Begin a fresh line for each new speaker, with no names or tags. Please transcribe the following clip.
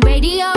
radio.